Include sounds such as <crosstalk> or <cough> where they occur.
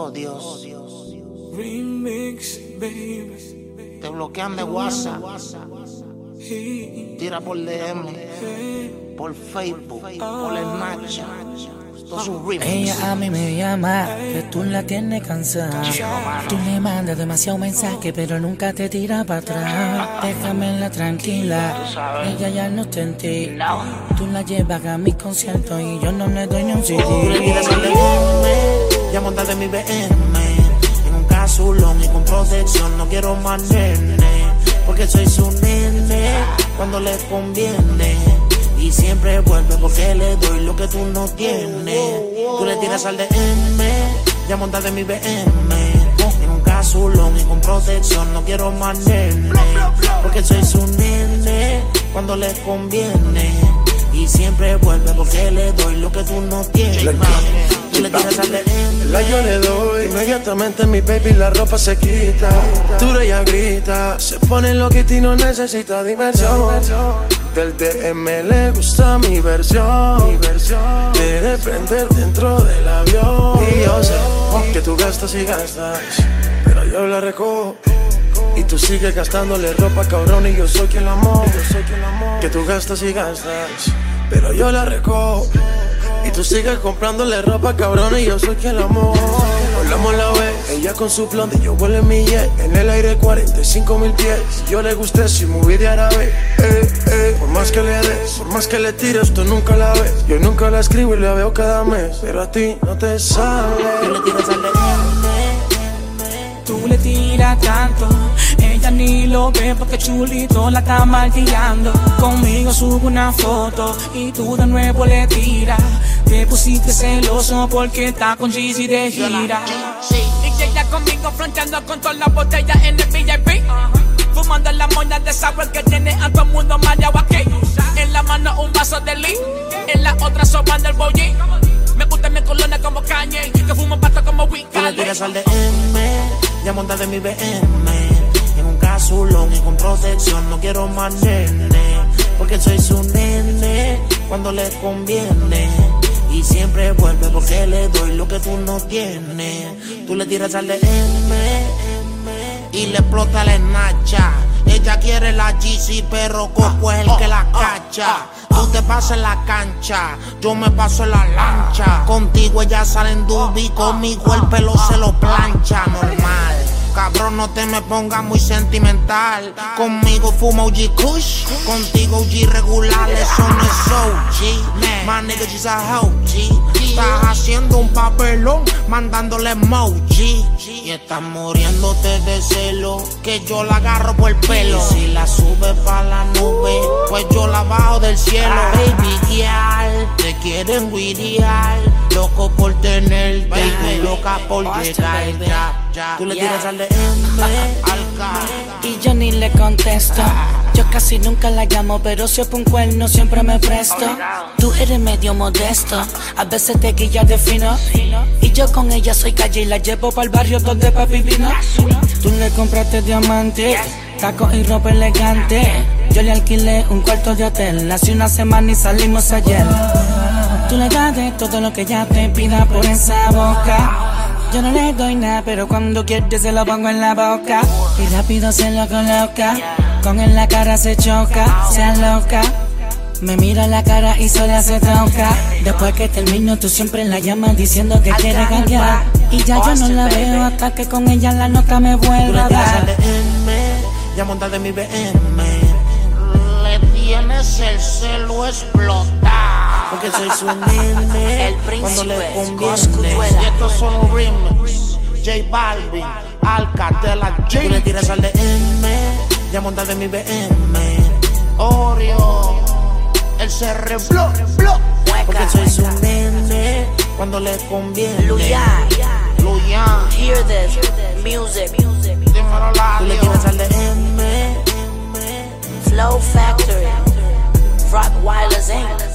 Oh Dios. Remix, baby. Te bloquean de WhatsApp. Tira por DM, por Facebook, por el Snapchat. Ella a mí me llama, que tú la tienes cansada. Tú le mandas demasiado mensaje, pero nunca te tira para atrás. Déjamela tranquila, ella ya no te entiende. Tú la llevas a mi concierto y yo no le doy ni un CD. ya montate mi BM. En un casulón y con protección, no quiero más nene. Porque soy su nene cuando le conviene. Y siempre vuelve porque le doy lo que tú no tienes. Tú le tiras al DM, ya montate mi BM. En un casulón y con protección, no quiero más nene. Porque soy su nene cuando le conviene. Y siempre vuelve porque le doy lo que tú no tienes. Tú le tiras al. La yo le doy, inmediatamente mi baby la ropa se quita. Dura ella grita, se pone loquita y no necesita diversión. Del DM le gusta mi versión. Mi versión. Quiere prender dentro del avión. Y yo sé que tú gastas y gastas, pero yo la recojo. Y tú sigues gastándole ropa, cabrón, y yo soy quien la amo. Que tú gastas y gastas, pero yo la recojo. Y tú sigues comprándole ropa, cabrón, y yo soy quien la amo. Volamos la vez, ella con su blonde, yo vuelo en mi jet. En el aire 45 mil pies. Yo le gusté si moví de árabe. Eh, eh. Por más que le des, por más que le tires, tú nunca la ves. Yo nunca la escribo y la veo cada mes. Pero a ti no te sale. Tú le tiras tanto, ni lo ve porque chulito la está martillando. Conmigo subo una foto y tú de nuevo le tiras. Te pusiste celoso porque está con Jeezy de gira. Y ella conmigo fronteando con todas las botellas en el VIP. Fumando la moña de sour que tiene a todo el mundo mareado aquí. En la mano un vaso de lean, en la otra sobando el bollín. Me gusta mi colonia como Kanye, que fumo pasto como Tú le tiras al DM, ya montate mi BM. Y con protección, no quiero más nene. Porque soy su nene cuando le conviene. Y siempre vuelve porque le doy lo que tú no tienes. Tú le tiras al DM y le explota la esnacha. Ella quiere la GC, pero Coco es el que la cacha. Tú te pasas en la cancha, yo me paso en la lancha. Contigo ella sale en dubi, conmigo el pelo se lo plancha, normal. No te me pongas muy sentimental. Conmigo fuma OG Kush, contigo OG regular, eso no es OG. My nigga, she's a OG. Estás haciendo un papelón, mandándole emoji. Y estás muriéndote de celo, que yo la agarro por el pelo. Si la sube pa' la nube, pues yo la bajo del cielo. Baby girl, te quieren guiriar, loco por tenerte loca por llegar. Ya, Tú le tiras al K. Y yo ni le contesto. Yo casi nunca la llamo, pero si es un cuerno siempre me presto. Tú eres medio modesto, a veces te guillas de fino. Y yo con ella soy calle y la llevo para el barrio donde papi vino. Tú le compraste diamante, tacos y ropa elegante. Yo le alquilé un cuarto de hotel, hace una semana y salimos ayer. Tú le das de todo lo que ella te pida por esa boca. Yo no le doy nada, pero cuando quiere se lo pongo en la boca. Y rápido se lo coloca. Con en la cara se choca, se aloca. Me mira la cara y sola se toca. Después que termino, tú siempre la llamas diciendo que quiere cambiar. Y ya yo no la veo hasta que con ella la nota me vuelva a dar. Ya montate mi BM. Le tienes el celo explotado. Porque soy su nene. <laughs> El cuando le príncipe, conviene. Y estos son los remix. J Balvin, Alcatela, J. Tú le tiras al DM, ya montate mi BM. Oreo, el CR Block, Block. Porque soy su nene cuando le conviene. Luyan. Luyan. Hear this music. Dímelo, Tú le tiras al DM. Flow Factory. Rottweilers Inc.